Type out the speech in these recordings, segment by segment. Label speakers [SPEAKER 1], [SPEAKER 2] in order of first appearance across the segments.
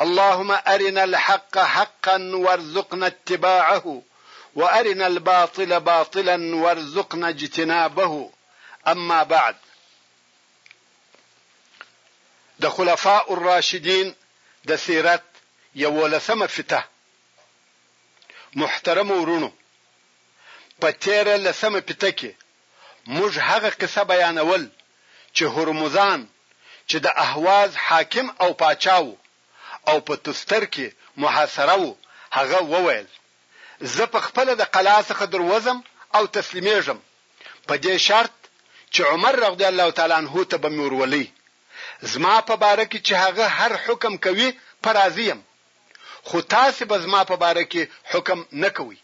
[SPEAKER 1] اللهم ارنا الحق حقا وارزقنا اتباعه وارنا الباطل باطلا وارزقنا اجتنابه اما بعد د خلفاء الراشدين د سیرت یولسمه فته محترم ورونو په تیر لسمه پته کې موږ هغه قصه بیانول چې هرمزان چې د اهواز حاکم او پاچا و او په تستر کې محاصره و، هغه وویل، زه په خپله د قلعه څخه در وځم او تسلیمېږم، په دې شرط چې عمر رضی الله تعالی عنه ته به مې ورولئ، زما په باره کې چې هغه هر حکم کوي په راضي یم، خو تاسې به زما په باره کې حکم نه کوئ.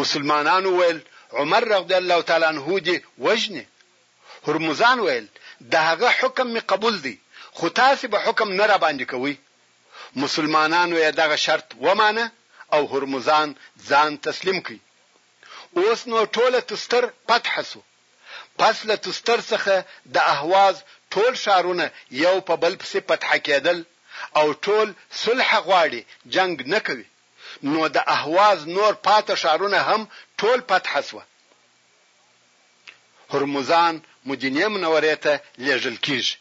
[SPEAKER 1] مسلمانانو ویل، عمر رضی الله تعالی عنه دې وژني. هرمزان ویل، د هغه حکم مې قبول دی، خو تاسې به حکم نه راباندې کوئ. مسلمانانو یې دغه شرط ومانه او هرمزان ځان تسلیم کړ. اوس نو ټوله تستر فتح شو. پس له تستر څخه د اهواز ټول ښارونه یو په بل پسې فتح کېدل او ټول صلح غواړي، جنګ نه کوي. نو د اهواز نور پاته ښارونه هم ټول فتح شوه. هرمزان مدینې منورې ته لېږل کېږي.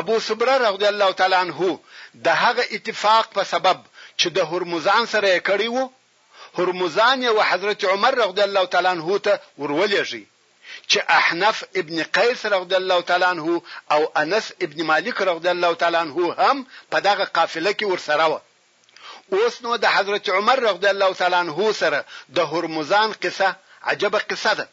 [SPEAKER 1] ابو صبره رضی الله تعالی عنه د هغه اتفاق په سبب چې د هرمزان سره یې کړی و، هرمزان یې و حضرت عمر رضی الله تعالی عنه ته ور ولېږی چې احنف ابن قیس رضی الله تعالی عنه او انس ابن مالک رضی الله تعالی عنه هم په دغه قافله کې ورسره وه. اوس نو د حضرت عمر رضی الله تعالی عنه سره د هرمزان قصه عجبه قصه ده.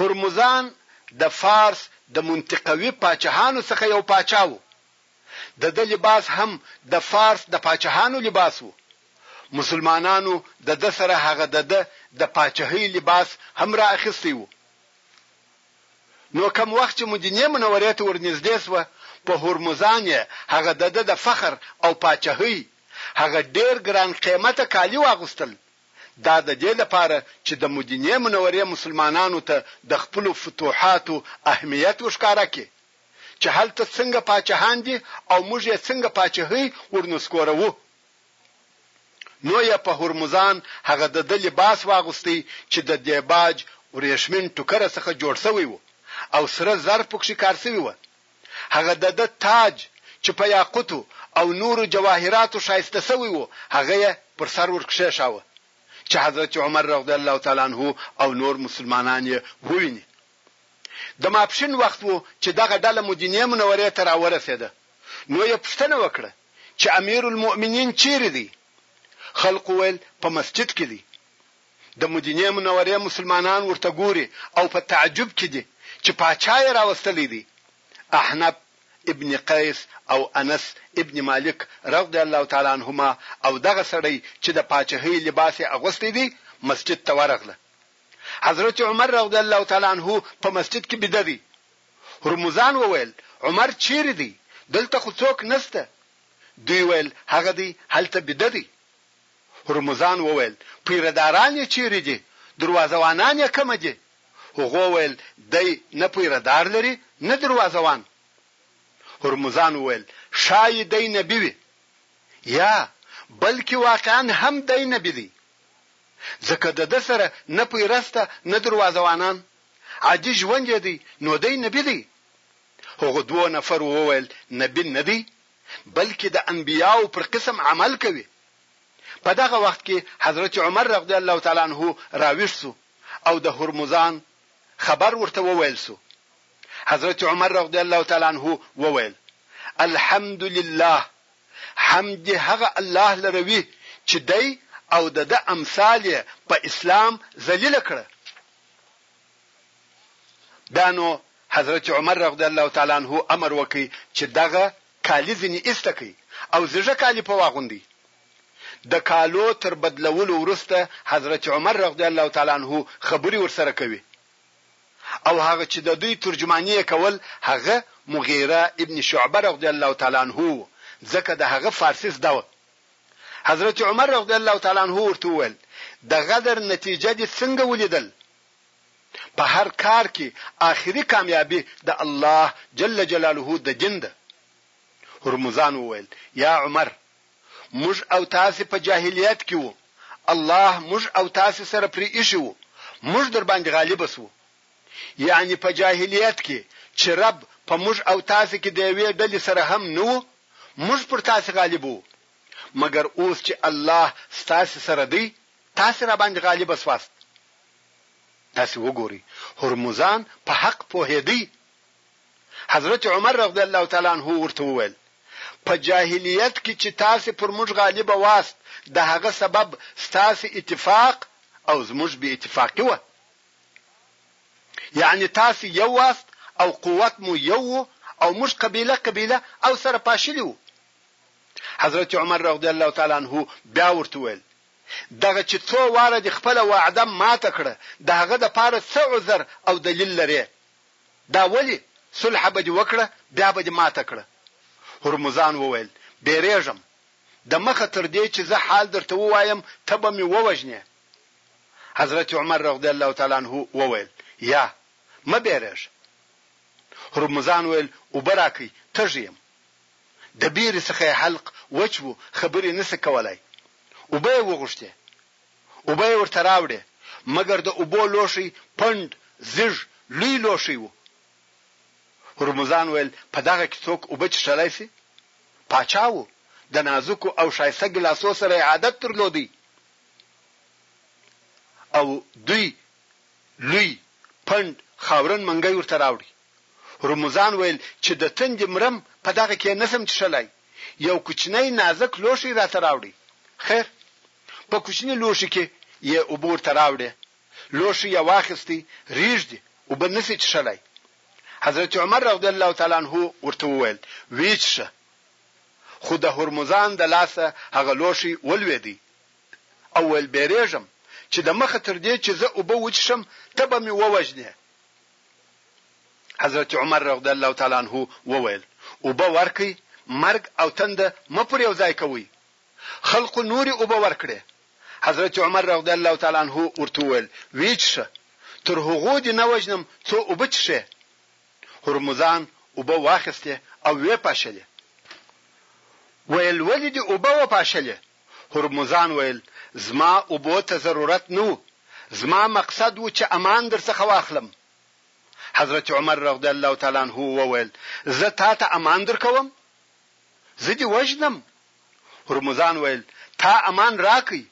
[SPEAKER 1] هرمزان د فارس د منطقوي پاچهانو څخه یو پاچا و. د ده لباس هم د فارس د پاچهانو لباس و. مسلمانانو د ده سره هغه د ده د پاچهۍ لباس هم را اخیستی و. نو کوم وخت چې مدینې منورې ته ور نږدې شوه په هرمزان یې هغه دده د فخر او پاچهۍ هغه ډېر ګران قېمته کالي واغوستل، دا ددې لپاره چې د مدینې منورې مسلمانانو ته د خپلو فتوحاتو اهمیت ورښکاره کړي چې هلته څنګه پاچهان دي او موږ یې څنګه پاچهۍ ورنسکوروو. نو یې په هرمزان هغه د ده لباس واغوستی چې د دېباج، ورېښمین ټوکره، څخه جوړ شوی و او سره زر پکښې کار شوي وه. هغه د ده تاج چې په یاقوتو او نورو جواهراتو ښایسته شوی و، هغه یې پر سر ور کښېښاوه چې حضرت عمر رضی الله تعالی عنه او نور مسلمانان یې وویني. د ماپښین وخت و چې دغه ډله مدینې منورې ته راورسېده. نو یې پوښتنه وکړه چې امیر المؤمنین چیرې دی؟ خلقو ویل په مسجد کې دی. د مدینې منورې مسلمانان ورته ګوري او په تعجب کې دي چې پاچا یې راوستلی دی. احنف ابن قیس او انس ابن مالک رضی الله تعالی عنهما او دغه سړی چې د پاچهۍ لباس یې اغوستی دی مسجد ته ورغله. حضرت عمر رضی الله تعالی عنه په مسجد کې بیده دی. هرمزان وویل، عمر چیرې دی؟ دلته خو څوک نشته. دوی ویل، هغه دی هلته بیده دی. هرمزان وویل، پیره داران یې چیرې دي؟ دروازه وانان یې کومه دي؟ هغو ویل، دی نه پیره دار لري نه دروازه وان. هرمزان وویل، ښایي دی نبي وي. یا، بلکې واقعا هم دی نبي دی. ځکه دده سره نه پیره شته نه دروازه وانان. عادي ژوند یې دی نو دی نبي دی؟ هغو دوو نفرو وویل، نبي نه دی، بلکې د انبیاوو پر قسم عمل کوي. په دغه وخت کې حضرت عمر رضی الله تعالی عنه راویښ شو او د هرمزان خبر ورته وویل شو. حضرت عمر رضی الله تعالی عنه وویل، الحمدلله، حمد دې هغه الله لره وي چې دی او د ده امثال یې په اسلام ذلیل کړه. بیا نو حضرت عمر رضی الله تعالی عنه امر وکړ چې دغه کالي ځنې ایسته کړئ او زیږه کالي په واغوندئ. د کالو تر بدلولو وروسته حضرت عمر رضی الله تعالی عنه خبرې ورسره کوي او هغه چې د دوی ترجماني یې کول هغه مغیره ابن شعبه رضی الله تعالی عنه و، ځکه د هغه فارسي زده وه. حضرت عمر رضی الله تعالی عنه ورته وویل، د غدر نتیجه دې څنګه ولیدل؟ په هر کار کې آخري کامیابي د الله جل جلاله د دین ده. هرمزان وویل، یا عمر! موږ او تاسې په جاهلیت کې وو، الله موږ او تاسې سره پرې ایښي وو، موږ درباندې غالب شوو، یعنې په جاهلیت کې چې رب په موږ او تاسې کې د یوې ډلې سره هم نه وو، موږ پر تاسې غالب وو، مګر اوس چې الله ستاسې سره دی، تاسې راباندې غالب شواست. تاسې وګورئ، هرمزان په حق پوهېدی. حضرت عمر رضی الله تعالی عنه ورته وویل، په جاهلیت کې چې تاسې پر موږ غالب واست، د هغه سبب ستاسې اتفاق او زموږ بې اتفاقي وه، یعنې تاسو یو واست او قوت مو یو وو او موږ قبیله قبیله او سره پاشلي وو. حضرت عمر رضی الله تعالی عنه بیا ورته وویل، دغه چې څو واره دې خپله وعده ماته کړه د هغه دپاره څه عذر او دلیل لرې؟ دا ولې؟ صلح به دې وکړه بیا به دې ماته کړه. هرمزان وویل، بېرېږم. د مخه تر دې چې زه حال درته ووایم ته به مې ووژنې. حضرت عمر رضی الله تعالی عنه وویل، یا، مه بېرېږه. هرمزان ویل، اوبه راکړئ، تږی یم. د بېرې څخه یې حلق وچ و، خبرې نه شي کولای. اوبه یې وغوښتې. اوبه یې ورته راوړې، مګر د اوبو لوښی پنډ، زیږ، لوی لوښی و. هرمزان ویل، په دغه کې څوک اوبه څښلی شي؟ پاچا و، د نازکو او ښایسته ګلاسو سره یې عادت درلود. او دوی لوی، پنډ، خاورن منګی ورته راوړي. روموزان ویل چې د تندې مرم په دغه کې نه شم څښلای، یو کوچنی نازک لوښی راته راوړئ. خیر، په کوچني لوښي کې یې اوبه ورته راوړې، لوښی یې واخیست، ریږدي، اوبه نه شي څښلای. حضرت عمر رضی الله تعالی عنه ورته وویل، ویې څښه. خو د هرمزان د لاسه هغه لوښی ولوېدی او ویل، بېرېږم چې د مخه تر دې چې زه اوبه وڅښم ته به مې ووژنې. حضرت عمر رغد الله تعالی عنه وویل، اوبه ورکړئ، مرګ او تنده مه پر یو ځای کوئ. خلقو نورې اوبه ورکړې. حضرت عمر رغد الله تعالی عنه ورته وویل، ویې څښه، تر هغو دې نه وژنم څو اوبه څښې. هرمزان اوبه واخیستې او وې پاشلې. ویل ولې دې اوبه وپاشلې؟ هرمزان ویل زما اوبو ته ضرورت نه و، زما مقصد و چې امان درڅخه واخلم. حضرت عمر رضی الله تعالی عنه وویل زه تا ته امان درکوم؟ زه دې وژنم. هرمزان ویل تا امان راکړئ،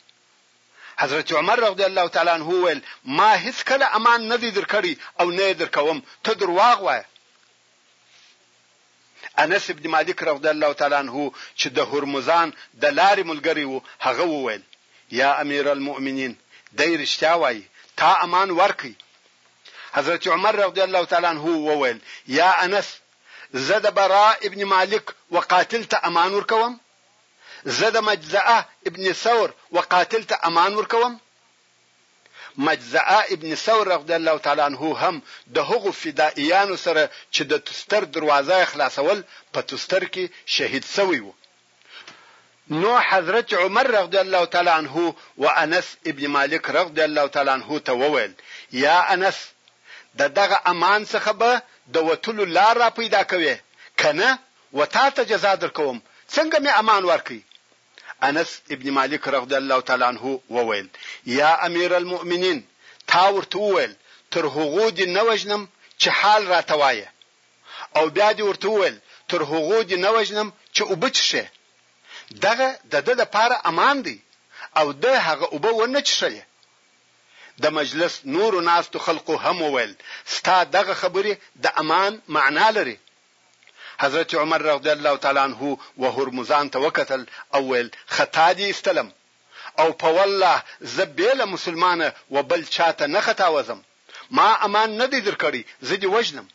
[SPEAKER 1] حضرت عمر رضی الله تعالی عنه وویل، ما هیڅ کله امان نه دی درکړی او نه یې درکوم، ته درواغ وایه. انس ابن مالک رضی الله تعالی عنه چې د هرمزان د لارې ملګری و، هغه وویل، یا امیرالمؤمنین! دی رښتیا وایي، تا امان ورکړ. حضرت عمر رضی الله تعالی عنه وویل، یا انس! زه د براء ابن مالک و قاتل ته امان ورکوم؟ زه د مجزعه ابن ثور و قاتل ته امان ورکوم؟ مجزعه ابن ثور رضی الله تعالی عنه هم د هغو فدائیانو سره چې د تستر دروازه یې خلاصول په تستر کې شهید شوی و. نو حضرت عمر رضی الله تعالی عنه و انس ابن مالک رضی الله تعالی عنه ته وویل، یا انس! د دغه امان څخه به د وتلو لار راپیدا کوې، که نه و تاته جزا درکوم څنګه مې امان ورکړي انس ابن مالک رغضی الله تعالی عنه وویل، یا امیر المؤمنین تا ورته وویل تر هغو دې نه وژنم چې حال راته وایې او بیا دې ورته وویل تر هغو دې نه وژنم چې اوبه چښې دغه د ده لپاره امان دی او ده هغه اوبه و نه چښلې د مجلس نورو ناستو خلقو هم وویل، ستا دغه خبرې د امان معنا لري حضرت عمر رضی الله تعالی عنه وهرمزان ته وکتل او ویل، خطا دې ایستلم او په والله زه بې له مسلمانه و بل چا ته نه خطاوزم، ما امان نه دی درکړی زه دې وژنم.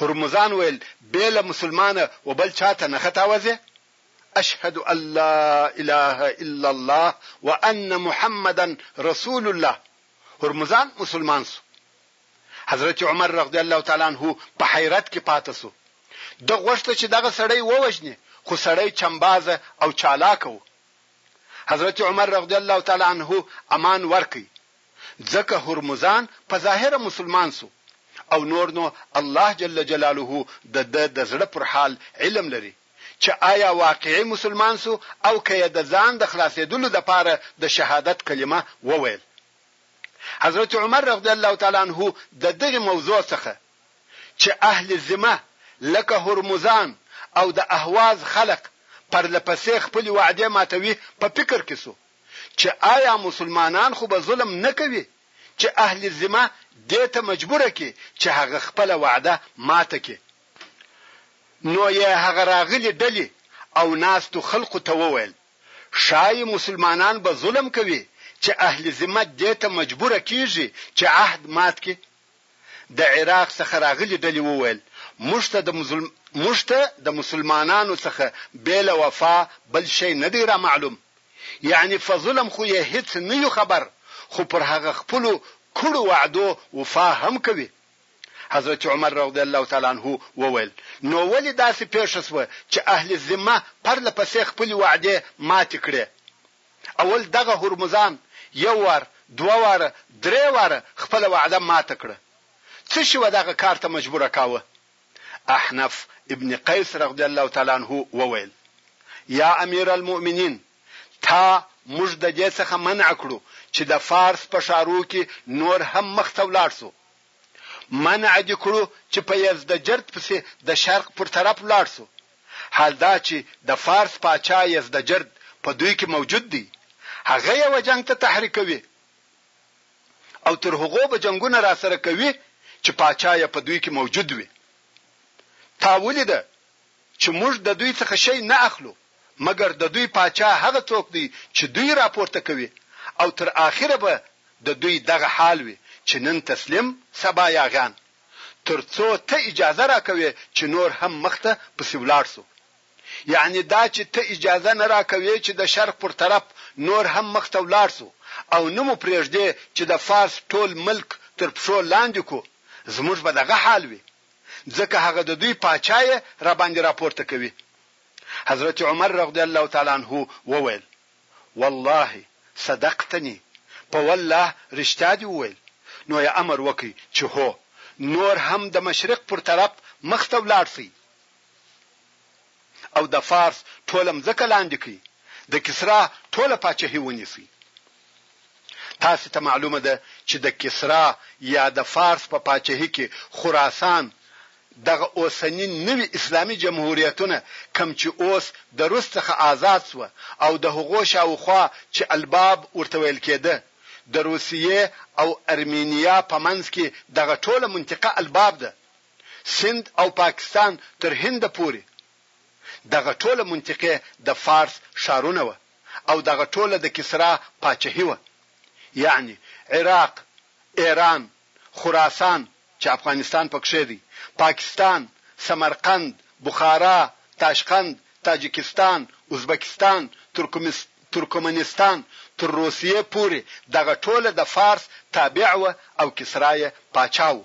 [SPEAKER 1] هرمزان ویل، بې له مسلمانه و بل چا ته نه خطاوزې؟ اشهد ان لا اله الا الله وان محمدا رسول الله هرمزان مسلمان سو حضرت عمر رضی الله تعالی عنه په حیرت کې پاته شو. ده غوښته چې دغه سړی ووژني خو سړی چمبازه او چالاکه و. حضرت عمر رضی الله تعالی عنه امان ورکړ. ځکه هرمزان په ظاهره مسلمان شو او نور نو الله جل جلاله د ده د زړه پر حال علم لري چې آیا واقعي مسلمان شو او که یې د ځان د خلاصېدلو لپاره د شهادت کلمه وویل. حضرت عمر رضی الله تعالی عنه د دغې موضوع څخه چې اهل ذمه لکه هرمزان او د اهواز خلق پرله پسې خپلې وعدې ماتوي په فکر کې شو چې آیا مسلمانان خو به ظلم نه کوي چې اهل ذمه دې ته مجبوره کړي چې هغه خپله وعده ماته کړي نو یې هغه راغلي ډلې او ناستو خلقو ته وویل ښايي مسلمانان به ظلم کوي چې اهل ذمت دې ته مجبوره کېږي چې عهد مات کړي. د عراق څخه راغلي ډلې وویل، موږ ته د موږ ته د مسلمانانو څخه بې له وفا بل شی نه دی رامعلوم. یعني فه ظلم خو یې هېڅ نه یو خبر، خو پر هغه خپلو کړو وعدو وفا هم کوي. حضرت عمر رضی الله تعالی عنه وویل، نو ولې داسې پېښه شوه چې اهل ذمه پرله پسې خپلې وعدې ماتې کړې؟ اول دغه هرمزان یو وار، دوه واره، درې واره خپله وعده ماته کړه. څه شي وه دغه کار ته مجبوره کاوه؟ احنف ابن قیس رضی الله تعالی عنه وویل، یا امیر المؤمنین! تا موږ ددې څخه منع کړو چې د فارس په ښارو کې نور هم مخته ولاړ شو. منع دي کړو چې په یزدجرد پسې د شرق پر طرف ولاړ شو، حال دا چې د فارس پاچا یزدجرد په دوی کې موجود دی، هغه یوه جنګ ته تحریکوي او تر هغو به جنګونه راسره کوي چې پاچا یې په دوی کې موجود وي. تا ولیده چې موږ د دوی څخه شی نه اخلو مګر د دوی پاچا هغه څوک دی چې دوی راپورته کوي او تر آخره به د دوی دغه حال وي چې نن تسلیم سبا یاغیان تر څو ته اجازه راکوې چې نور هم مخته پسې ولاړ شو یعنې دا چې ته اجازه نه راکوې چې د شرق پر طرف نور هم مخته ولاړ شو او نه مو پرېږدې چې د فارس ټول ملک تر پښو لاندې کو زموږ به دغه حال وي ځکه هغه د دوی پاچا یې راباندې راپورته کوي. حضرت عمر رغدی الله تعالی عنه وویل، والله صدقتنی، په والله رښتیا دې وویل، نو یې امر وکړ چې هو، نور هم د مشرق پر طرف مخته ولاړ شئ. او د فارس ټوله مځکه لاندې کړئ، د کسرا ټوله پاچهي ونیسئ. تاسې ته معلومه ده چې د کسرا یا د فارس په پاچهي کې خراسان، دغه اوسني نوي اسلامي جمهوریتونه کوم چې اوس د روس څخه آزاد شوه او د هغو شاوخوا چې الباب ورته ویل کېده، د روسیې او ارمینیا په منځ کې دغه ټوله منطقه الباب ده، سند او پاکستان تر هند پورې دغه ټوله منطقه د فارس ښارونه وه او دغه ټوله د کسرا پاچهي وه يعني عراق، ايران، خراسان چې افغانستان پکښې دی، پاکستان، سمرقند، بخارا، تاشقند، تاجکستان، ازبکستان، ترکمنستان تر روسيې پورې دغه ټوله د فارس تابع وه او کسرا يې پاچا وو.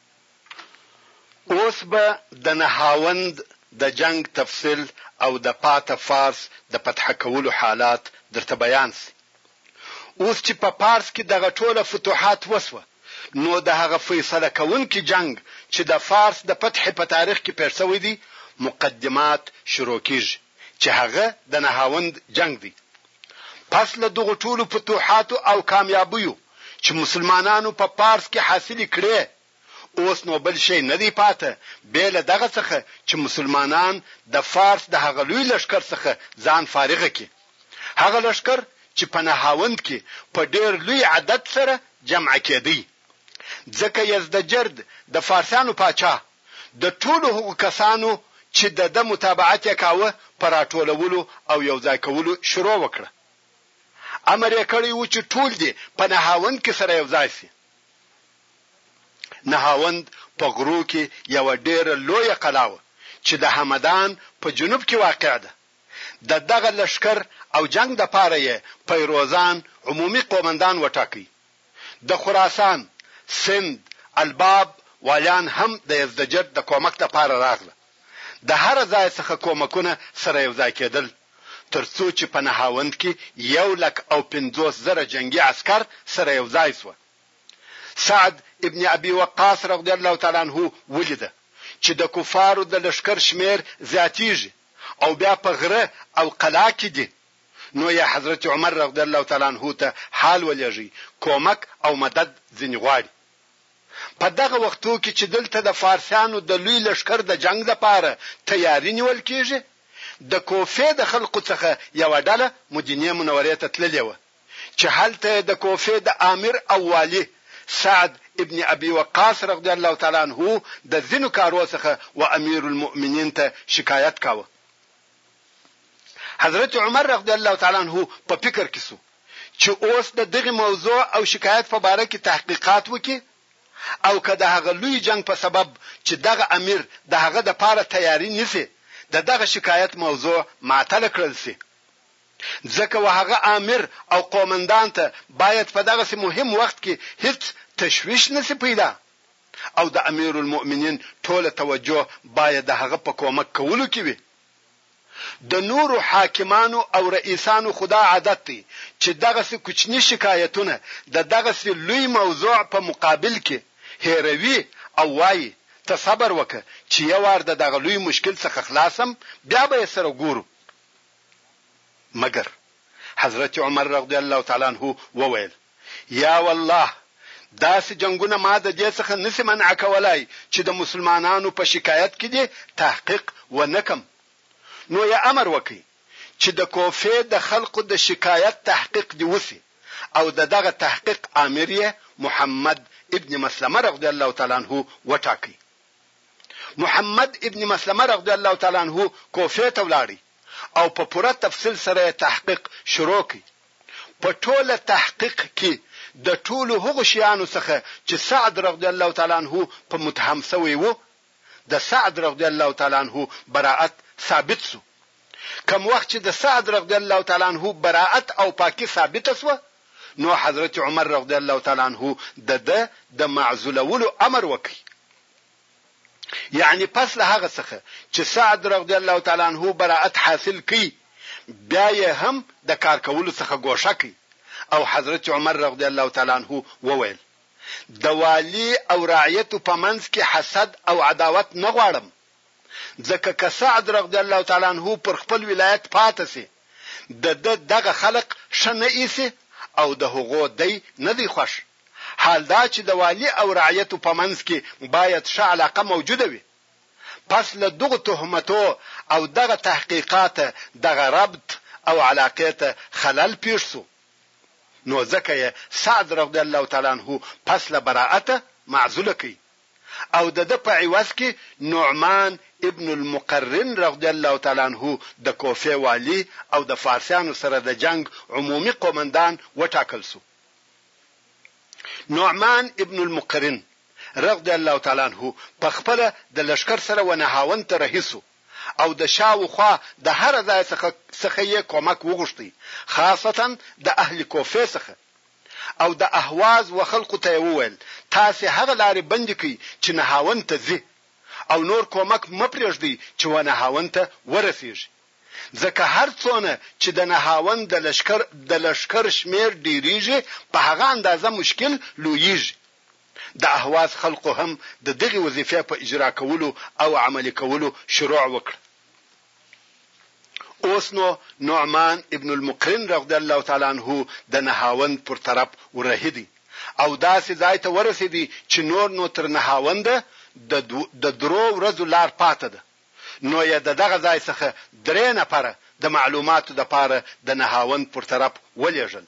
[SPEAKER 1] اوس به د نهاوند د جنګ تفصیل او د پاته فارس د فتح کولو حالات درته بیان شي. اوس چې په پارس کې دغه ټوله فتوحات وشوه نو د هغه فیصله کوونکي جنګ چې د فارس د فتح په تاریخ کې پېښ شوی دی مقدمات شروع کېږي چې هغه د نهاوند جنګ دی. پس له دغو ټولو فتوحاتو او کامیابیو چې مسلمانانو په پارس کې حاصلې کړې، اوس نو بل شی نه دی پاته بې له دغه څخه چې مسلمانان د فارس د هغه لوی لښکر څخه ځان فارغ کړي، هغه لښکر چې په نهاوند کې په ډېر لوی عدد سره جمع کېدی، ځکه یزدجرد د فارسانو پاچا، د ټولو هغو کسانو چې د ده متابعت یې کاوه په راټولولو او یو ځای کولو شروع وکړه. امر یې کړی و چې ټول دې په نهاوند کې سره یو ځای شي. نهاوند په غرو کې یوه ډېره لویه قلا وه چې د همدان په جنوب کې واقع ده. د دغه لښکر او جنګ لپاره یې فیروزان عمومي قومندان وټاکه. د خراسان، سند، الباب واليان هم د يزدجرد د کومک لپاره راغله. د هره ځای څخه کومکونه سره يو ځای کېدل تر څو چې په نهاوند کې يو لک او پنځوس زره جنګي عسکر سره يو ځای شوه. سعد ابن ابي وقاص رضي الله تعالی عنه وليده چې د کفارو د لښکر شمېر زياتېږي او بيا په غره او قلعه کې دي. نو يا حضرت عمر رضی الله تعالی عنه ته حال ولېږئ، کومک او مدد ځنې غواړي. په دغه وختو کې چې دلته د فارسيانو د لوی لښکر د جنګ لپاره تياري نيول کېږي، د کوفې د خلقو څخه يوه ډله مدينې منورې ته تللې وه چې هلته يې د کوفې د آمر او والي سعد ابن ابي وقاص رضی الله تعالی عنه د ځينو کارو څخه و امير المؤمنين ته شکايت کاوه. حضرت عمر رضی الله تعالی عنه په فکر کې سو چې اوس د دغه موضوع او شکایت په باره کې تحقیقات وکي او که د هغه لوی جنگ په سبب چې دغه امیر د هغه د پاره تیاری نیسي د دغه شکایت موضوع معطله کړل سي ځکه وهغه امیر او قومندان ته باید په دغه مهم وخت کې هیڅ تشویش نسی پیدا او د امیر المؤمنین ټوله توجه باید د هغه په کومک کولو کې وي. د نورو حاکمانو او رئیسانو خو دا عادت دی چې دغسې کوچني شکایتونه د دغسې لوی موضوع په مقابل کې هېروي او وايي، ته صبر وکړه چې یو وار د دغه لوی مشکل څخه خلاص شم بیا به یې سره ګورو. مګر حضرت عمر رضی الله تعالی عنه وویل. یاالله داسې جنګونه ما د دې څخه نشي منع کولای چې د مسلمانانو په شکایت کې دې تحقیق ونه کړم نو یې امر وکړئ چې د کوفې د خلقو د شکایت تحقیق دې وشي او د دغه تحقیق آمر یې محمد ابن مسلمه رضی الله تعالی عنه وټاکئ محمد ابن مسلمه رضی الله تعالی عنه کوفې ته ولاړی او په پوره تفصیل سره تحقیق شروع کړي په ټوله تحقیق کي د ټولو هغو شیانو څخه چي سعد رضی الله تعالی عنه په متهم سوی وو د سعد رضی الله تعالی عنه برائت ثابت سو کوم وخت چي د سعد رضی الله تعالی عنه برائت او پاکي ثابته سوه نو حضرت عمر رضی الله تعالی عنه دده د معزولولو امر وکړ یعنی پس له هغه څخه چې سعد رضی الله تعالی عنه برائت حاصل کړي بیا یې هم د کار کولو څخه ګوښه کړ او حضرت عمر رضی الله تعالی عنه وویل، د والي او رعیتو په منځ کې حسد او عداوت نه غواړم ځکه که سعد رضی الله تعالی عنه پر خپل ولایت پاته شي د ده دغه خلق ښه نه ایسي او د هغو دی نه دی خوښ. حال دا چې د والي او رعیتو په منځ کې باید ښه علاقه موجوده وي. پس له دغو تهمتو او دغه تحقیقاته دغه ربط او علاقې ته خلل پېښ شو. نو ځکه یې سعد رضی الله تعالی عنه پس له برائته معزوله کړ. او د ده په عوض کې نعمان ابن المقرن رضی الله تعالی عنه د کوفې والي او د فارسیانو سره د جنګ عمومي قومندان وټاکل شو. نعمان ابن المقرن رغ د الله تعالی عنه په خپله د لښکر سره ونهاوند ته رهي شو او د شا و خوا د هره ځای څخه څخه یې کمک وغوښتی خاصتا د اهل کوفې څخه او د اهواز و خلقو ته یې وویل تاسې هغه لارې بندې کړئ چې نهاوند ته ځي او نور کمک مه پرېږدئ چې ونهاوند ته ورسېږي. ځکه هر څونه چې د نهاوند د لښکر د لښکر شمېر ډېرېږي، په هغه اندازه مشکل لویېږي. د اهواز خلقو هم د دغې وظیفې په اجرا کولو او عملي کولو شروع وکړه. اوس نو نعمان ابن المقرن رضی الله تعالی عنه د نهاوند پر طرف ورهېدی او داسې ځای ته ورسېدی چې نور نو تر نهاونده د د درو ورځو لار پاته ده. نو يې د دغه ځای څخه درې نفره د معلوماتو دپاره د نهاوند پر طرف ولېږل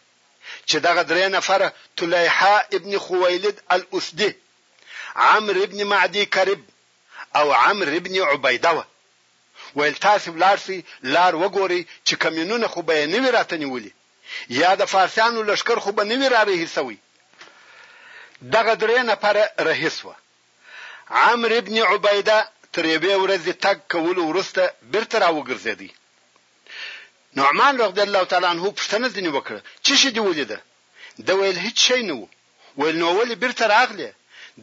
[SPEAKER 1] چې دغه درې نفره طليحه ابن خويلد الاسدي، عمرو ابن معدي کرب او عمرو ابن عبيده وه. ويل تاسې ولاړ شئ لار وګورئ چې کمينونه خو به يې نه وي راته نيولي يا د فارسيانو لښکر خو به نه وي رارهي شوی. دغه درې نفره رهي شوه. عمرو بن عبیده تر یوې ورځې تګ کولو وروسته بیرته راوګرځیدی. نعمان رضی الله تعالی عنه پوښتنه ځنې وکړه، څه شي دې ولیده؟ ده ویل، هیڅ شی نه وو. ویل، نو ولې بیرته راغلې؟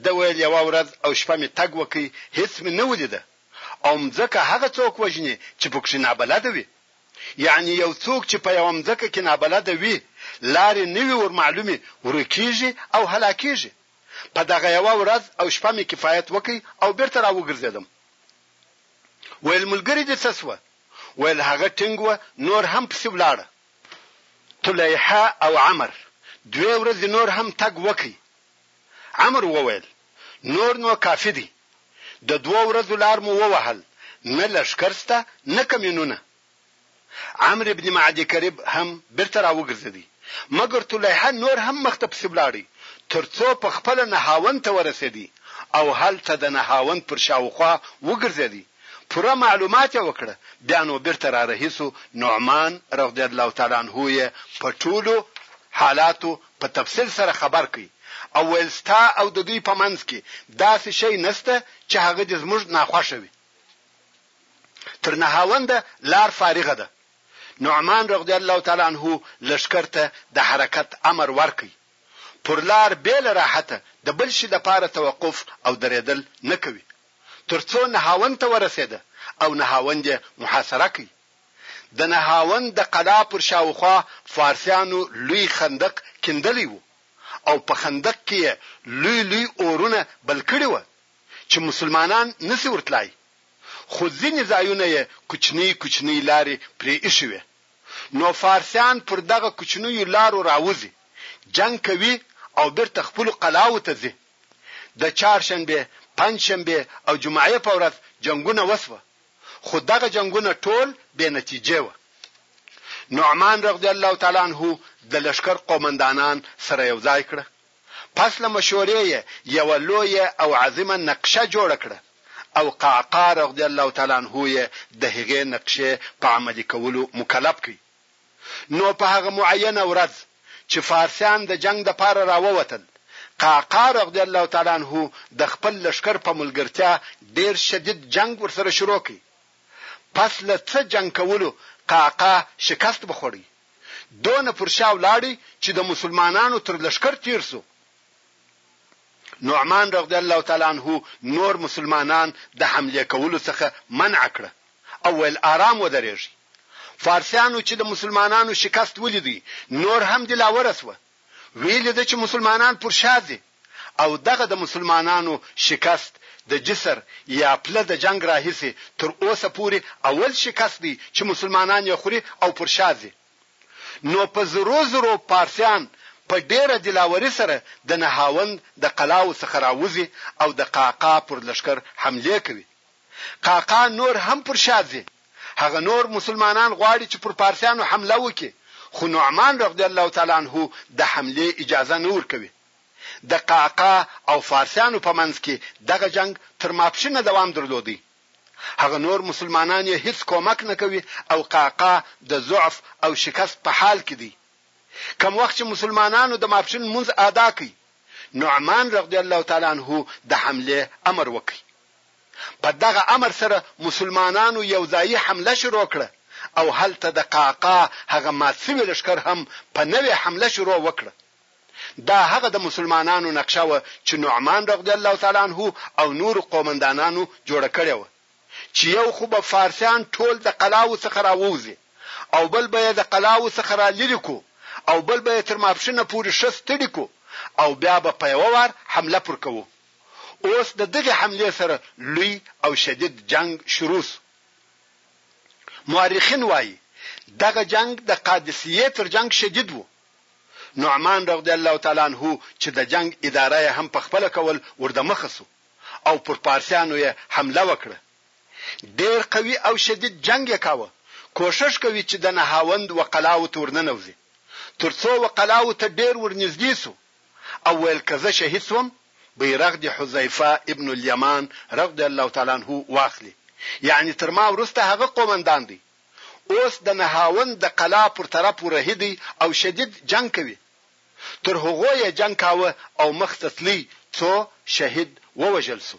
[SPEAKER 1] ده ویل، یوه ورځ او شپه مې تګ وکړ، هیڅ مې نه ولیده. او مځکه هغه څوک وژني چې پکښې نابلده وي. یعنې یو څوک چې په یوه مځکه کې نابلده وي، لارې نه وي ورمعلومې، ورکیږي او هلاکیږي. په دغه یوه ورځ او شپه مې کفایت وکړ او بېرته را وګرځېدم. ویل ملګري دې څه شوه؟ ویل هغه ټینګ و نور هم پسې ولاړه. طلیحه او عمر دوې ورځې نور هم تګ وکړ. عمر وویل نور نو کافي دی. د دوو ورځو لار مو ووهل، نه لښکر شته نه کمینونه. عمرو بن معدي کرب هم بېرته راوګرځوي، مګر طليحه نور هم مخته پسې ولاړ، تر څو په خپله نهاوند ته ورسېد او هلته د نهاوند پر شاوخوا وګرځېد، پوره معلومات يې وکړ، بيا نو بېرته رارهي شو، نعمان رضي الله تعالی عنه يې په ټولو حالاتو په تفصيل سره خبر کړ او ويل، ستا او د دوی په منځ کې داسې شی نشته چې هغه دې زموږ ناخوښه وي. تر نهاونده لار فارغه ده. نعمان رضی الله تعالی عنه لښکر ته د حرکت امر ورکړ. پر لار بې له راحته د بل شي لپاره توقف او درېدل نه کوي. تر څو نهاوند ته ورسېده او نهاوند یې محاصره کړ. د نهاوند د قلا پر شاوخوا فارسیانو لوی خندق کیندلی و او په خندق کې یې لوی لوی اورونه بل کړي وه چې مسلمانان نه شي ورتلای. خو ځینې ځایونه یې کوچنۍ کوچنۍ لارې پرې ایښې وې، نو فارسیان پر دغه کوچنیو لارو راوځي، جنګ کوي او بېرته خپلو قلاوو ته ځي. د چهارشنبې، پنجشنبې او جمعې په ورځ جنګونه وشوه، خو دغه جنګونه ټول بې نتیجې وه. نعمان رضی الله تعالی عنه د لښکر قومندانان سره یو ځای کړه پس له مشورې یې یوه لویه او عظیمه نقشه جوړه کړه او قعقاع رضی الله تعالی عنه یې د هغې نقشې په عملي کولو مکلف کړ. نو په هغه معینه ورځ چې فارسیان د جنګ لپاره راووتل، قعقاع رضی الله تعالی عنه د خپل لښکر په ملګرتیا ډېر شدید جنګ ورسره شروع کړ. پس له څه جنګ کولو قعقاع شکست وخوړی. دونه پر شا ولاړی چی د مسلمانانو تر لښکر تیر سو. نعمان رضی الله تعالی عنه نور مسلمانان د حملې کولو څخه منع کړه او ویل آرام ودریږی. فارسیانو چی د مسلمانانو شکست ولیدی نور هم دلاوره سوه. ویلي ده چې مسلمانان پر شا ځي او دغه د مسلمانانو شکست د جسر یا پله د جنګ راهیسې تر اوسه پورې اول شکست دی چې مسلمانان یې خوري او پر شا ځي نو په زرو زرو پارسیان په ډېره دلاوري سره د نهاوند د قلاوو څخه راوځي او د قعقاع پر لښکر حملې کوي قعقاع نور هم پر شا ځي هغه نور مسلمانان غواړي چې پر پارسیانو حمله وکړي، خو نعمان رضی الله تعالی عنه د حملې اجازه نه ورکوي. د قعقاع او فارسیانو په منځ کې دغه جنګ تر ماپښینه دوام درلودی. هغه نور مسلمانان یې هیڅ کومک نه کوي او قعقاع د ضعف او شکست په حال کې دی. کوم وخت چې مسلمانانو د ماپښین لمونځ آداء کړ، نعمان رضی الله تعالی عنه د حملې امر وکړ. په دغه امر سره مسلمانانو یو ځايي حمله شروع کړه او هلته د قعقاع هغه مات شوي لښکر هم په نوې حمله شروع وکړه. دا هغه د مسلمانانو نقشه وه چې نعمان رضی الله تعالی عنه او نورو قومندانانو جوړه کړې وه چې یو خو به فارسیان ټول د قلاوو څخه راووځي او بل به یې د قلاوو څخه را لرې کړو او بل به یې تر ماپښینه پورې ښه ستړي کړو او بیا به په یوه وار حمله پر کوو. اوس د دغې حملې سره لوی او شدید جنګ شروع شو. مورخین وايي، دغه جنګ د قادسیې تر جنګ شدید و. نعمان رضی الله تعالی عنه چې د جنګ اداره یې هم په خپله کول وردمخه شو او پر پارسیانو یې حمله وکړه. ډېر قوي او شدید جنګ یې کاوه، کوښښ کوي چې د نهاوند و قلاوو ته ورننوځي. تر څو و قلاوو ته ډېر ورنږدې شو، او ویل که زه شهید سوم بیرغ دې حذیفه ابن الیمان رضی الله تعالی عنه واخلي یعنی تر ما وروسته هغه قومندان دی اوس د نهاوند د قلا پر طرف ورهي دی او شدید جنګ کوي تر هغو یې جنګ کاوه او مخته تلی څو شهید ووژل سو.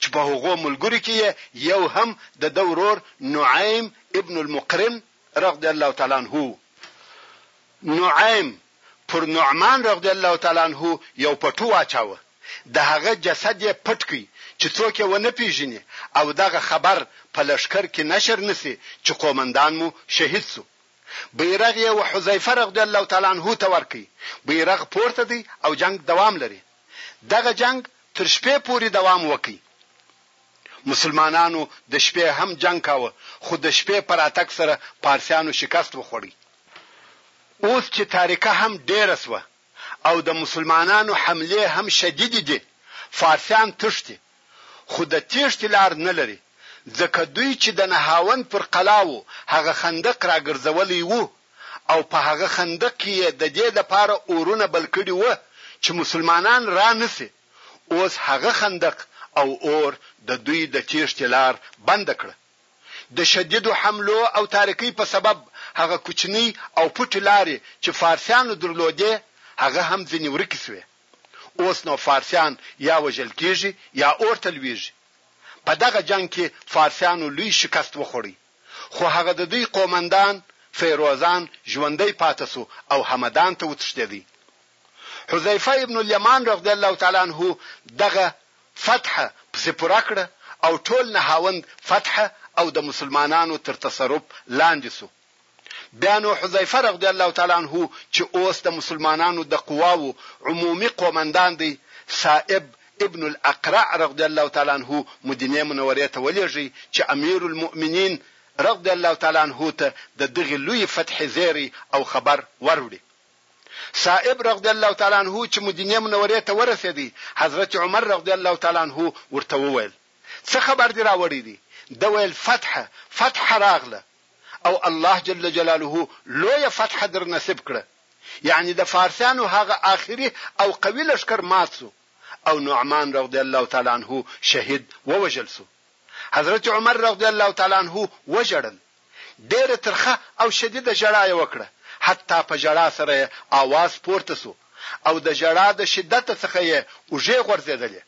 [SPEAKER 1] چې په هغو ملګرو کې يې يو هم د ده ورور نعيم ابن المقرن رضي الله تعالی عنه وو. نعيم پر نعمان رضي الله تعالی عنه يو پټو واچاوه، د هغه جسد يې پټ کړ چې څوک يې ونه پېژني او دغه خبر په لښکر کې نشر نه شي چې قومندان مو شهيد شو. بيرغ يې وحذيفه رضي الله تعالی عنه ته ورکړ، بيرغ پورته دی او جنګ دوام لري. دغه جنګ تر شپې پورې دوام وکړ. مسلمانانو د شپې هم جنګ کاوه خو د شپې په راتګ سره پارسیانو شکست وخوړ. اوس چې تاریکه هم ډېره شوه او د مسلمانانو حملې هم شدیدې دي، فارسیان تښتي. خو د تېښتې لار نه لري، ځکه دوی چې د نهاوند پر قلا وو هغه خندق راګرځولی وو او په هغه خندق کې یې د دې لپاره اورونه بل کړي وه چې مسلمانان را نه شي، اوس هغه خندق او اور د دوی د تېښتې لار بنده کړه. د شدیدو حملو او تاریکۍ په سبب هغه کوچنۍ او پټې لارې چې فارسیانو درلودې هغه هم ځینې ورکې شوې. اوس نو فارسیان یا وژل کیږي یا اور ته لویږي. په دغه جنګ کې فارسیانو لوی شکست وخوړی خو هغه د دوی قومندان فیروزان ژوندی پاته شو او همدان ته وتښتیدی. حذیفه ابن الیمان رضی الله تعالی عنه دغه، فتحه، پسې پوره کړه او ټول نهاوند فتحه او د مسلمانانو تر تصرف لاندې شو. بیا نو حذیفه رضی الله تعالی عنه چې اوس د مسلمانانو د قواوو عمومي قومندان دی، صائب ابن الاقرع رضی الله تعالی عنه مدینې منورې ته ولېږی چې امیرالمؤمنین رضی الله تعالی عنه ته د دغې لویې فتحې زېری او خبر وروړي. صائب رضی الله تعالی عنه چې مدینې منورې ته ورسېدی، حضرت عمر رضی الله تعالی عنه ورته وویل، څه خبر دې راوړی دی؟ ده ویل، فتحه، فتحه راغله. او الله جل جلاله لویه فتحه در نصیب کړه، یعنی د فارسیانو هغه آخری او قوی لښکر مات شو او نعمان رضی الله تعالی عنه شهید ووژل شو. حضرت عمر رضی الله تعالی عنه وژړل، ډیره ترخه او شدیده ژړا یې وکړه، حتی په ژړا سره یې آواز پورته شو او د ژړا د شدته څخه یې اوږې غورځیدلې.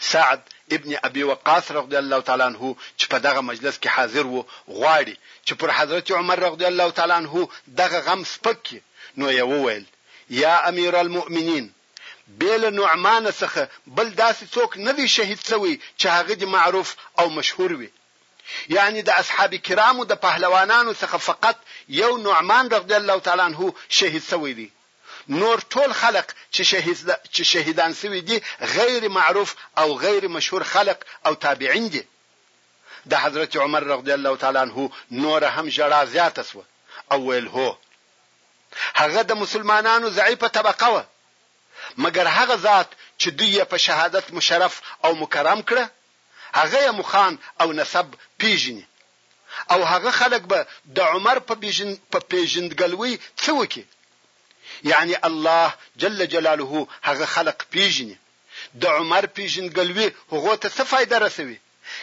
[SPEAKER 1] سعد ابن ابي وقاص رضي الله تعالی عنه چې په دغه مجلس کې حاضر وو غواړي چې پر حضرت عمر رضي الله تعالی عنه دغه غم سپک کړي نو يې وويل، يا امير المؤمنين! بې له نعمان څخه بل داسې څوک نه دی شهيد شوی چې هغه دې معروف او مشهور وي. يعني د اصحاب کرامو د پهلوانانو څخه فقط يو نعمان رضي الله تعالی عنه شهيد شوی دی. نور ټول خلق چې شهید چې شهیدان شوي دي غیر معروف او غیر مشهور خلق او تابعین دي. د حضرت عمر رضی الله تعالی عنه نوره هم ژړا زیاته شوه او ویل هو! هغه د مسلمانانو ضعیفه طبقه وه، مګر هغه ذات چې دوی یې په شهادت مشرف او مکرم کړه، هغه یې مخان او نسب پیژني او هغه خلک به د عمر په پيژندګلوۍ څه وکړي؟ يعني الله جل جلاله هغه خلق پيژني، د عمر پيژندګلوي هغو ته څه فايده رسوي؟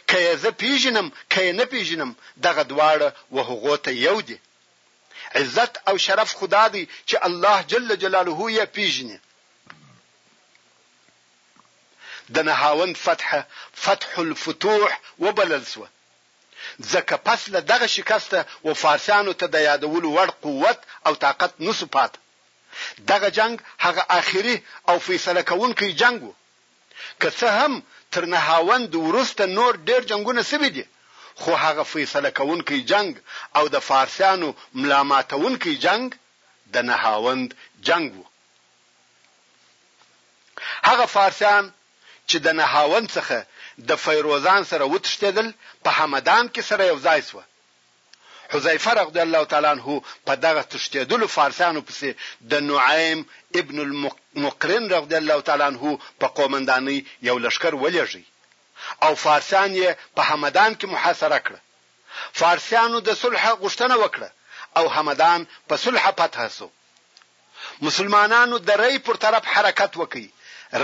[SPEAKER 1] که يې زه پيژنم که يې نه پيژنم دغه دواړه و هغو ته يو دي. عزت او شرف خو دا دی چې الله جل جلاله يې پيژني. د نهاوند فتحه فتح الفتوح وبلل شوه. ځکه پس له دغه شکسته و فارسیانو ته د یادولو وړ قوت او طاقت نسو پاته. دغه جنګ هغه آخري او فیصله کوونکی جنګ و. که څه هم تر نهاوند وروسته نور ډېر جنګونه سوي دي، خو هغه فیصله کوونکی جنګ او د فارسیانو ملا ماتوونکی جنګ د نهاوند جنګ و. هغه فارسیان، چې د نهاوند څخه د فيروزان سره وتښتېدل په همدان کې سره يو ځای شوه. حذيفه رضی الله تعالی عنه په دغه تښتېدلو فارسيانو پسې د نعيم ابن المقرن رضی الله تعالی عنه په قومندانۍ يو لښکر ولېږی او فارسيان يې په همدان کې محاصره کړه. فارسيانو د صلح غوښتنه وکړه او همدان په صلح فتح شو. مسلمانانو د ري پر طرف حرکت وکړ،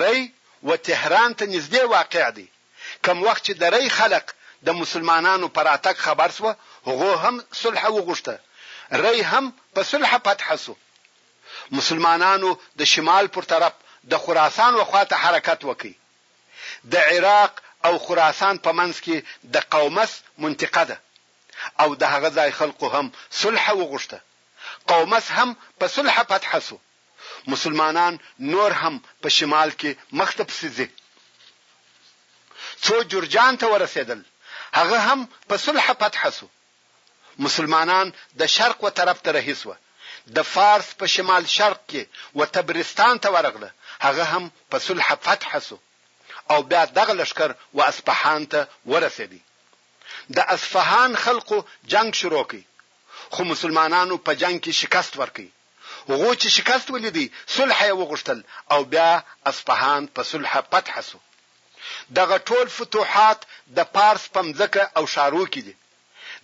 [SPEAKER 1] ري و تهران ته نږدې واقع دی، کوم وخت چې د ري خلق د مسلمانانو په راتګ خبر شوه هغو هم صلح وغوښته، ري هم په صلح فتح شو. مسلمانانو د شمال پر طرف د خراسان و خواته حرکت وکړ، د عراق او خراسان په منځ کې د قومس منطقه ده او د هغه ځای خلقو هم صلح وغوښته، قومس هم په صلح فتح شو، مسلمانان نور هم په شمال کې مخته پسې ځي. څو جرجان ته ورسېدل، هغه هم په صلح فتح شو، مسلمانان د شرق و طرف ته رهي شوه، د فارس په شمال شرق کې و طبرستان ته ورغله، هغه هم په صلح فتح شو او بیا دغه لښکر و اصفهان ته ورسېدی. د اصفهان خلقو جنګ شروع کړ، خو مسلمانانو په جنګ کې شکست ورکړ. غو چې شکست ولید صلح یې وغوښتل او بیا اصفهان په صلح فتح شو. دغه ټول فتوحات د پارس په مځکه او ښارو کې دي.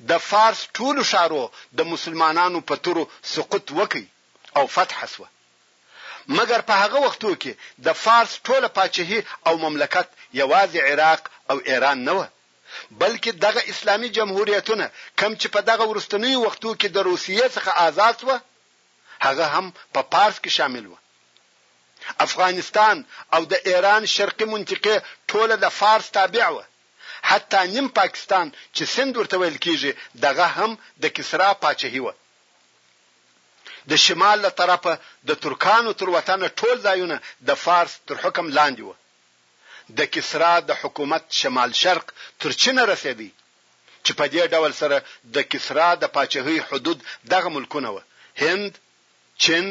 [SPEAKER 1] د فارس ټولو ښارو د مسلمانانو په تورو سقوط وکړ او فتح شوه. مګر په هغه وختو کې د فارس ټوله پاچهي او مملکت یوازې عراق او ایران نه وه. بلکې دغه اسلامي جمهوریتونه کوم چې په دغه وروستنیو وختو کې د روسیې څخه آزاد شوه هغه هم په پارس کې شامل وه. افغانستان او د ایران شرقي منطقه ټوله د فارس تابع وه حتی نیم پاکستان چې سند ورته ویل کیږي دغه هم د کسرا پاچهي وه. د شمال له طرفه د ترکانو تر وطنه ټول ځایونه د فارس تر حکم لاندې وه. د کسرا د حکومت شمال شرق تر چینه رسېدی چې په دې ډول سره د کسرا د پاچهۍ حدود دغه ملکونه وه، هند، چین،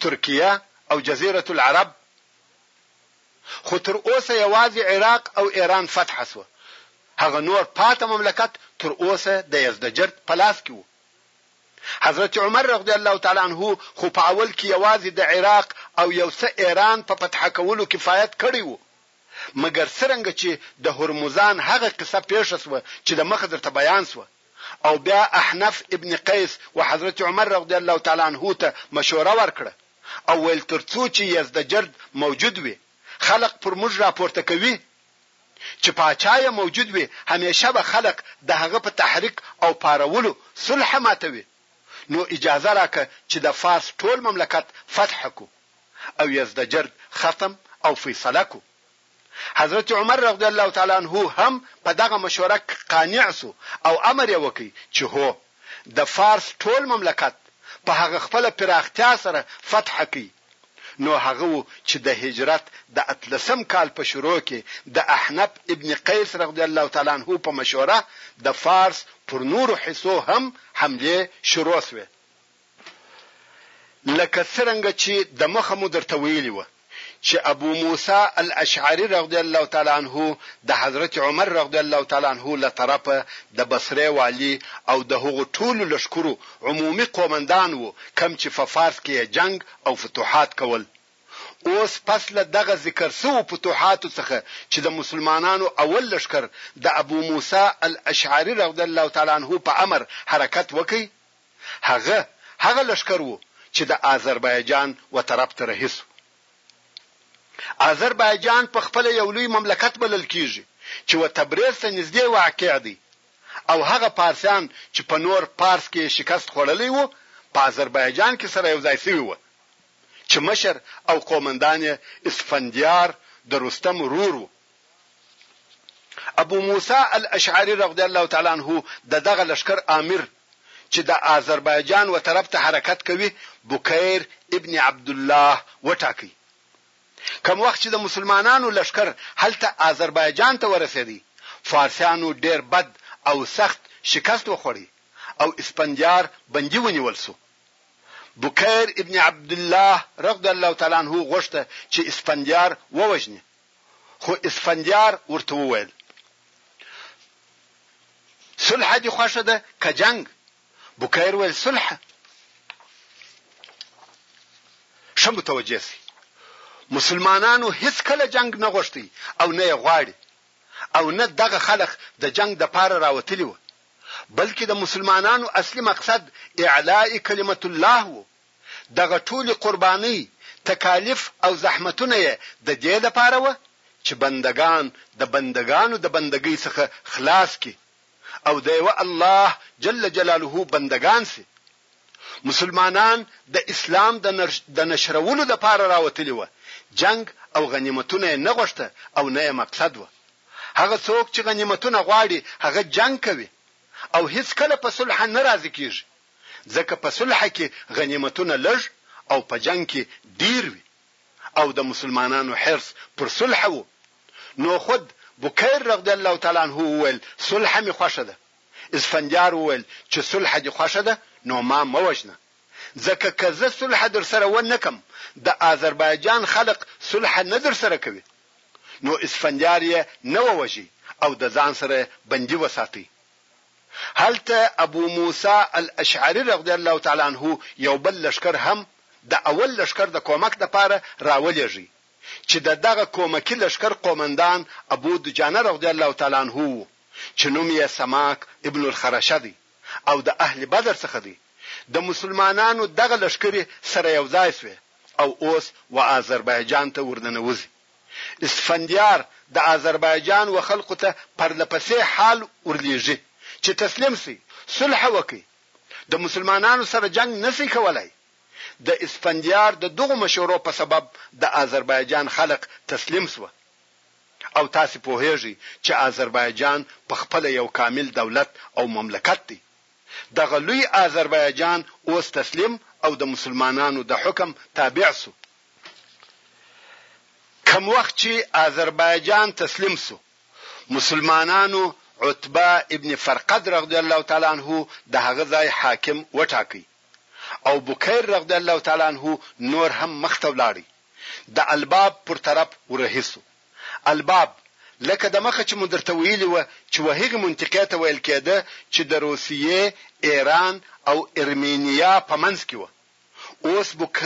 [SPEAKER 1] ترکیه او جزیرة العرب خو تر اوسه یوازې عراق او ایران فتح شوه، هغه نور پاته مملکت تر اوسه د یزدجرد په لاس کې وو. حضرت عمر رضی الله تعالی عنه خو په اول کې یوازې د عراق او یو څه ایران په فتحه کولو کفایت کړی وو، مګر څرنګه چې د هرمزان هغه قصه پېښه شوه چې د مخه درته بیان شوه او بیا احنف ابن قیس و حضرت عمر رضی الله تعالی عنه ته مشوره ورکړه او ویل ترڅو چې یزدجرد موجود وي خلق پر موږ راپورته کوي چې پاچا يې موجود وي همېشه به خلق د هغه په تحريک او پارولو صلح ماتوي نو اجازه راکه چې د فارس ټول مملکت فتح کو او يزدجرد ختم او فيصله کو حضرت عمر رضی الله تعالی عنه هم په دغه مشوره قانع شو او امر يې وکړ چې هو د فارس ټول مملکت په هغه خپله پراختيا سره فتح کړئ نو هغه وو چې د هجرت د اتلسم کال په شروع کې د احنف ابن قیس رضی الله تعالی عنه په مشوره د فارس پر نورو حصو هم حملې شروع شوې. لکه څرنګه چې دمخه مو درته ویلي وه چې ابو موسی الاشعري رضی الله تعالی عنه د حضرت عمر رضی الله تعالی عنه له طرفه د بصرې والي او د هغو ټولو لښکرو عمومي قومندان وو کوم چې فه فارس کې يې جنګ او فتوحات کول اوس پس له دغه ذکر سوو فتوحاتو څخه چې د مسلمانانو اول لښکر د ابو موسی الاشعري رضی الله تعالی عنه په امر حرکت وکړ هغه هغه لښکر وو چې د آذربايجان و طرف ته رهي سو. آذربايجان په خپله يو لوی مملکت بلل کيږي چې و تبريز ته نږدې واقع دی. او هغه پارسیان چې په نور پارس کې یې شکست خوړلی و، په اذربایجان کې سره یو ځای شوي و، چې مشر او قومندان یې اسفندیار د رستم ورور و. ابو موسی الاشعري رضی الله تعالی عنه د دغه لښکر آمر چې د اذربایجان و طرف ته حرکت کوي، بکیر ابن عبدالله وټاکی. کوم وخت چې د مسلمانانو لښکر هلته آذربایجان ته ورسېدی، فارسیانو ډېر بد او سخت شکست وخوړی او اسفندیار بندي ونیول شو. بکیر ابن عبدالله رض غوښته چې اسفندیار ووژني، خو اسفندیار ورته وویل، صلح دې خوښه ده که جنګ؟ بوکایر ویل صلح ښه متوجه شي مسلمانانو هیڅ کله جنگ نه غوښتي او نه یې غواړي او نه دغه خلق د جنگ د پاره راوتلی و بلکې د مسلمانانو اصلي مقصد اعلاء کلمت الله وو دغه ټول قرباني تکالیف او زحمتونه یې د دې لپاره و چې بندگان د بندگانو د بندګۍ څخه خلاص کی او د یوه الله جل جلاله بندګان شي. مسلمانان د اسلام د نشرولو لپاره راوتلي وه، جنګ او غنیمتونه یې نه غوښته او نه یې مقصد وه. هغه څوک چې غنیمتونه غواړي هغه جنګ کوي او هیڅکله په صلح نه راضي کیږي، ځکه په صلح کې غنیمتونه لږ او په جنګ کې ډیر وي او د مسلمانانو حرص پر صلح وو، نو خود بکیر رضی الله تعالی عنه وویل، صلح مې خوښه ده. اسفندیار وویل چې صلح دې خوښه ده نو ما مه وژنه. ځکه که زه صلح درسره و نه کړم د آذربایجان خلق صلح نه درسره کوي. نو اسفندیار یې نه ووژی او د ځان سره بندي وساتی. هلته ابو موسی الاشعري رضی الله تعالی عنه یو بل لښکر هم د اول لښکر د کومک لپاره راولیږی. چې د دغه کومکي لښکر قومندان ابو دجانه رضی الله تعالی عنه وو چې نوم یې سماک ابن الخرشه دی او د اهل بدر څخه دی، د مسلمانانو دغه لښکرې سره یو ځای شوې او اوس و آذربایجان ته ورننوځي. اسفندیار د آذربایجان و خلقو ته پرله پسې حال ورلېږي چې تسلیم شئ، صلح وکړئ، د مسلمانانو سره جنګ نه شئ کولای. د اسفندیار د دغو مشورو په سبب د آذربایجان خلق تسلیم شوه او تاسې پوهېږی چې آذربایجان په خپله یو کامل دولت او مملکت دی. دغه لوی آذربایجان اوس تسلیم او د مسلمانانو د حکم تابع شو. کوم وخت چې آذربایجان تسلیم شو، مسلمانانو عتبه ابن فرقد رضی الله تعالی عنه د هغه ځای حاکم وټاکی. او بکير رضی الله تعالی عنه نور هم مخ ته ولاړی د الباب پر طرف ورهي شو الباب لکه د مخه چې مو درته ويلي وه چې وهغې منطقې ته ويل کيده چې د روسيې ايران او ارمينيا په منځ کې وه اوس بک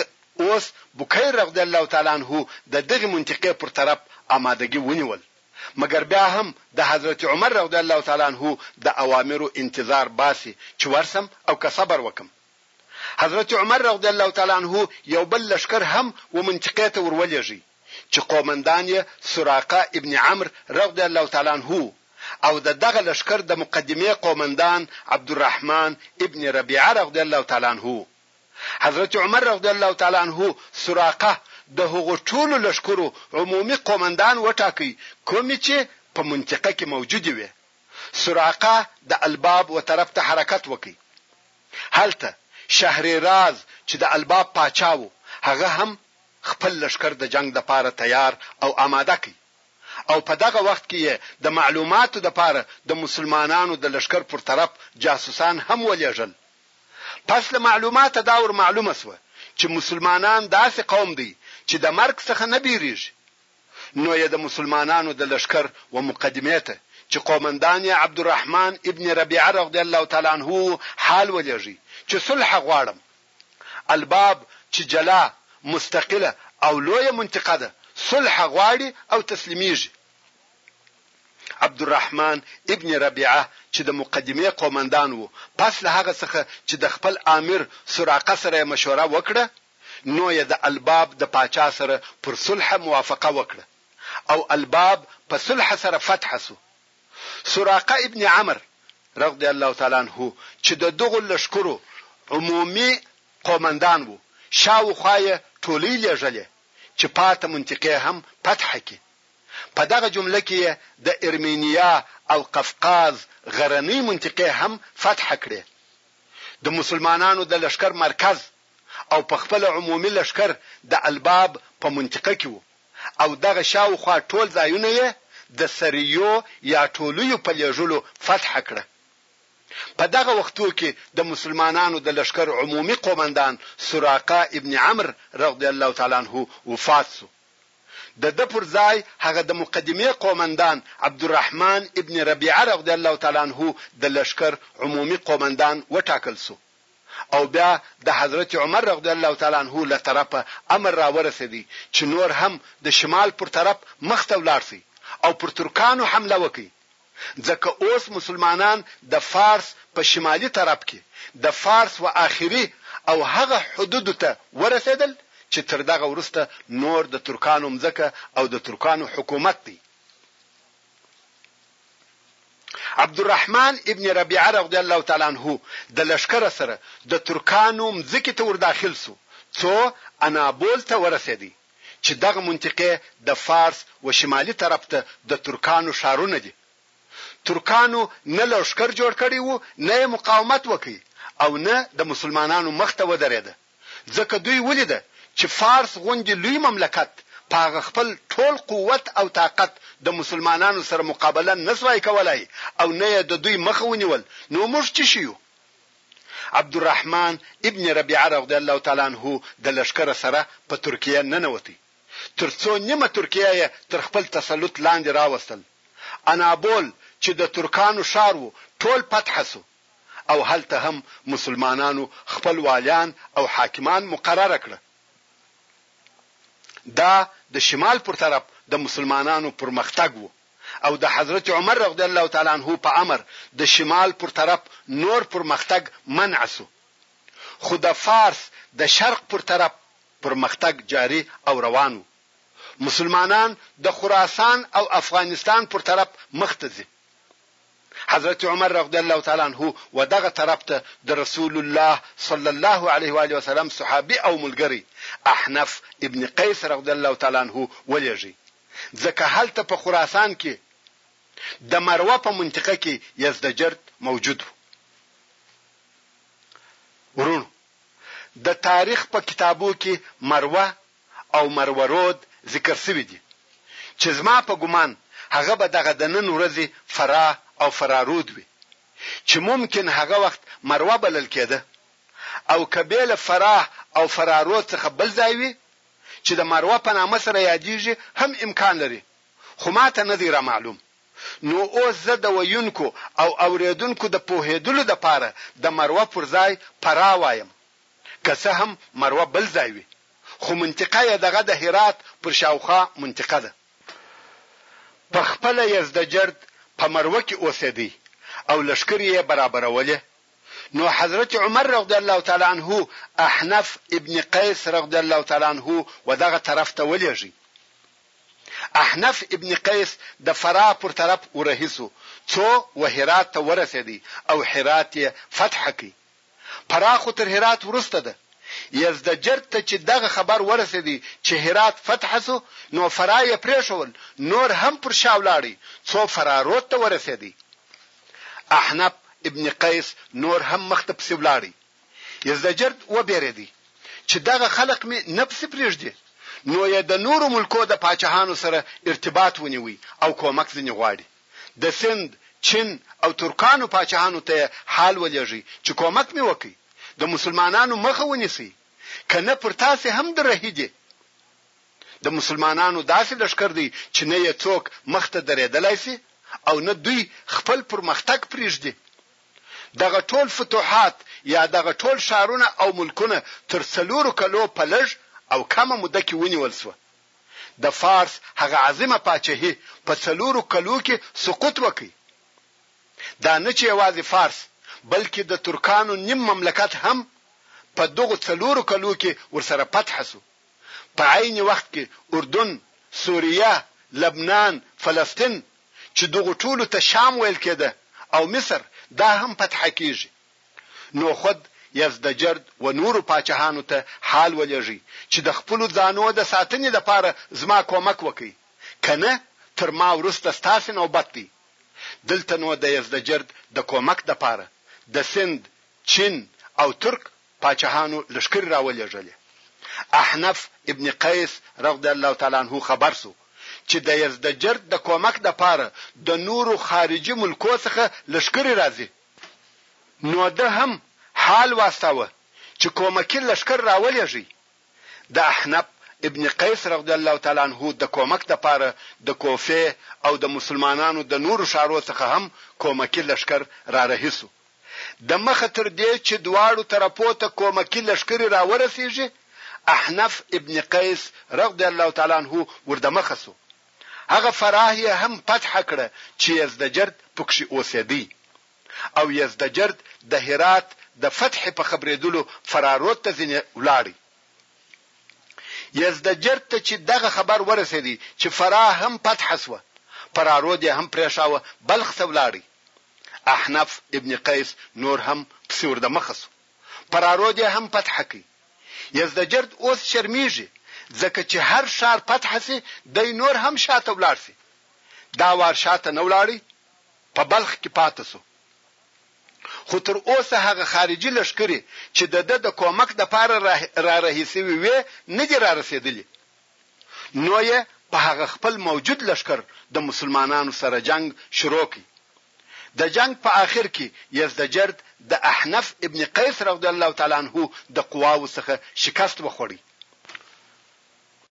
[SPEAKER 1] اوس بکير رضی الله تعالی عنه د دغې منطقې پر طرف امادګي ونيول مګر بیا هم د حضرت عمر رضی الله تعالی عنه د اوامرو انتظار باسي چې ورسم او که صبر وکړم. حضرت عمر رضی الله تعالی عنه یو بل لښکر هم و منطقې ته ور ولېږی چې قومندان یې سراقه ابن عمرو رضی الله تعالی عنه وو او د دغه لښکر د مقدمې قومندان عبدالرحمن ابن ربیعه رضی الله تعالی عنه وو. حضرت عمر رضی الله تعالی عنه سراقه د هغو ټولو لښکرو عمومي قومندان وټاکه کومې چې په منطقه کې موجودې وې. سراقه د الباب و طرف ته حرکت وکړ. هلته شهر راز چې د الباب پاچا و، هغه هم خپل لښکر د جنګ لپاره تیار او آماده کړ او په دغه وخت کې یې د معلوماتو لپاره د مسلمانانو د لښکر پر طرف جاسوسان هم ولېږل. پس له معلوماته دا ور معلومه شوه چې مسلمانان داسې قوم دی چې د مرګ څخه نه بېرېږي. نو یې د مسلمانانو د لښکر و مقدمې ته چې قومندان یې عبدالرحمن ابن ربیعه رضی الله تعالی عنه و حال ولېږی چې صلح غواړم. الباب چې جلا، مستقله او لویه منطقه ده صلح غواړي او تسلیمېږي. عبدالرحمن ابن ربیعه چې د مقدمې قومندان و، پس له هغه څخه چې د خپل آمر سراقه سره یې مشوره وکړه، نو یې د الباب د پاچا سره پر صلح موافقه وکړه او الباب په صلح سره فتح شو. سراقه ابن عمر رضی الله تعالی عنه چې د دغو لښکرو عمومي قومندان و، شاوخوا یې ټولۍ لېږلې چې پاته منطقې هم فتح کړي. په دغه جمله کې یې د ارمینیا او قفقاز غرنۍ منطقې هم فتح کړې. د مسلمانانو د لښکر مرکز او په خپله عمومي لښکر د الباب په منطقه کې و او دغه شاوخوا ټول ځایونه یې د سریو یا ټولیو په لېږلو فتح کړه. په دغه وختو کې د مسلمانانو د لښکر عمومي قوماندان سراقه ابن عمرو رضی الله تعالی عنه وفات شو. د ده پر ځای هغه د مقدمې قومندان عبدالرحمن ابن ربیعه رضی الله تعالی عنه د لښکر عمومي قومندان وټاکل شو او بیا د حضرت عمر رضی الله تعالی عنه له طرفه امر راورسېد چې نور هم د شمال پر طرف مخته ولاړ شئ او پر ترکانو حمله وکړئ ځکه اوس مسلمانان د فارس په شمالي طرف کې د فارس و آخري او هغه حدودو ته ورسېدل چې تر دغه وروسته نور د ترکانو مځکه او د ترکانو حکومت دی. عبدالرحمن ابن ربیعه رضی الله تعالی عنه د لښکر سره د ترکانو مځکې ته ورداخل شو څو انابول ته ورسېدی. چې دغه منطقه د فارس و شمالي طرف ته د ترکانو ښارونه دي. ترکانو نه لښکر جوړ کړی و، نه یې مقاومت وکړ او نه د مسلمانانو مخ ته ودرېده، ځکه دوی ولیده چې فارس غوندې لوی مملکت په هغه خپل ټول قوت او طاقت د مسلمانانو سره مقابله نه شوای کولای او نه یې د دوی مخه ونیول، نو موږ څه شي یو؟ عبدالرحمن ابن ربیعه رضی الله تعالی عنه د لښکر سره په ترکیه ننوتی تر څو نیمه ترکیه یې تر خپل تسلط لاندې راوستل، انابول چې د ترکانو ښار و ټول فتح شو او هلته هم مسلمانانو خپل والیان او حاکمان مقرر کړه دا د شمال پر طرف د مسلمانانو پرمختګ و. او د حضرت عمر رضی الله تعالی عنه په امر د شمال پر طرف نور پر مختګ منع شو خو د فارس د شرق پر طرف پر مختګ جاري او روان وو. مسلمانان د خراسان او افغانستان پر طرف مخ ته ځي. حضرت عمر رضی الله تعالی عنه و دغه طرف ته د رسول الله صلی الله علیه و آله وسلم صحابي او ملګری احنف ابن قیس رضی الله تعالی عنه ولېږی. ځکه هلته په خراسان کې د مروه په منطقه کې یزدجرد موجود و. وروڼو! د تاریخ په کتابو کې مروه او مرورود ذکر شوي دي، چې زما په ګومان هغه به دغه د نن ورځې فرا او فرارود وي، چې ممکن هغه وخت مروه بلل کېده او که بې له فرا او فرارود څخه بل ځای وي، چې د مروه په نامه سره یادیږي هم امکان لري خو ماته نه دی رامعلوم نو اوس زه د ویونکو او اوریدونکو د پوهیدلو دپاره د مروه پر ځای فرا وایم که څه هم مروه بل ځای وي خو منطقه یې دغه د هرات پر شاوخوا منطقه ده. پخپله یزدجرد په مروه کې اوسیدی او لښکرې یې برابرولې. نو حضرت عمر رضی الله تعالی عنه احنف ابن قیس رضی الله تعالی عنه ودغه طرف ته ولېږي. احنف ابن قیس د فرا پر طرف ورهي شو څو و هرات ته ورسېدی او هرات یې فتح کړ. فرا خو تر هرات وروسته ده. یزدجرد ته چې دغه خبر ورسېدی چې هرات فتح شو نو فرا یې پرېښول نور هم پر شا ولاړی څو فرا رود ته ورسېدی. احنف ابن قیس نور هم مخته پسې ولاړی، یزدجرد وبېرېدی چې دغه خلق مې نه پسې پرېږدي، نو یې د نورو ملکو د پاچهانو سره ارتباط ونیوی او کومک ځنې غواړي، د سند، چین او ترکانو پاچهانو ته یې حال ولېږی چې کومک مې وکړئ، د مسلمانانو مخه ونیسئ، که نه پر تاسې هم درهي دي. د مسلمانانو داسې لښکر دی چې نه یې څوک مخ ته درېدلای شي او نه دوی خپل پرمختګ پرېږدي. دغه ټول فتوحات یا دغه ټول ښارونه او ملکونه تر څلورو کلو په لږ او کمه موده کې ونیول شوه. د فارس هغه عظیمه پاچهي په څلورو کلو کې سقوط وکړ. دا نه چې یوازې فارس بلکې د ترکانو نیم مملکت هم په دغو څلورو کلو کې ورسره فتح شو. په عین وخت کې اردن، سوریه، لبنان، فلسطین چې دغو ټولو ته شام ویل کېده او مصر دا هم فتحه کېږي. نو خود یزدجرد و نورو پاچهانو ته حال ولېږئ چې د خپلو ځانو د ساتنې لپاره زما کومک وکړئ، که نه تر ما وروسته ستاسې نوبت دی. دلته نو د یزدجرد د کومک لپاره د سند، چین او ترک پاچهانو لښکرې راولېږلې. احنف ابن قیس رضی الله تعالی عنه خبر شو چې د یزدجرد د کومک لپاره د نورو خارجي ملکو څخه لښکرې راځي، نو ده هم حال واستاوه چې کومکي لښکر راولېږئ. د احنف ابن قیس رضی الله تعالی عنه د کومک لپاره د کوفې او د مسلمانانو د نورو ښارو څخه هم کومکي لښکر رارهي شو. دمخه تر دې چې دواړو طرفو ته کومکي لښکرې راورسېږي، احنف ابن قیس رضی الله تعالی عنه وردمخه شو. هغه فراه یې هم فتحه کړه چې یزدجرد پکښې اوسېدی او یزدجرد د هرات د فتحې په خبرېدلو فرارود ته ځنې ولاړی. یزدجرد ته چې دغه خبر ورسېدی چې فراه هم فتحه شوه، فرارود یې هم پرېښاوه بلخ ته ولاړی. احنف ابن قیس نور هم پسې ور دمخه شو، پرارود یې هم فتحه کړ. یزدجرد اوس شرمېږي، ځکه چې هر ښار فتحه شي، دی نور هم شاته ولاړ شي. دا وار شاته نه ولاړ، په بلخ کې پاتې شو. خو تر اوسه هغه خارجي لښکرې چې د ده د کومک لپاره رارهي شوې وې، نه دي رارسېدلي. نو یې په هغه خپل موجود لښکر د مسلمانانو سره جنګ شروع کړ. د جنګ په آخر کې یزدجرد د احنف ابن قیس رضی الله تعالی عنه د قواوو څخه شکست وخوړ.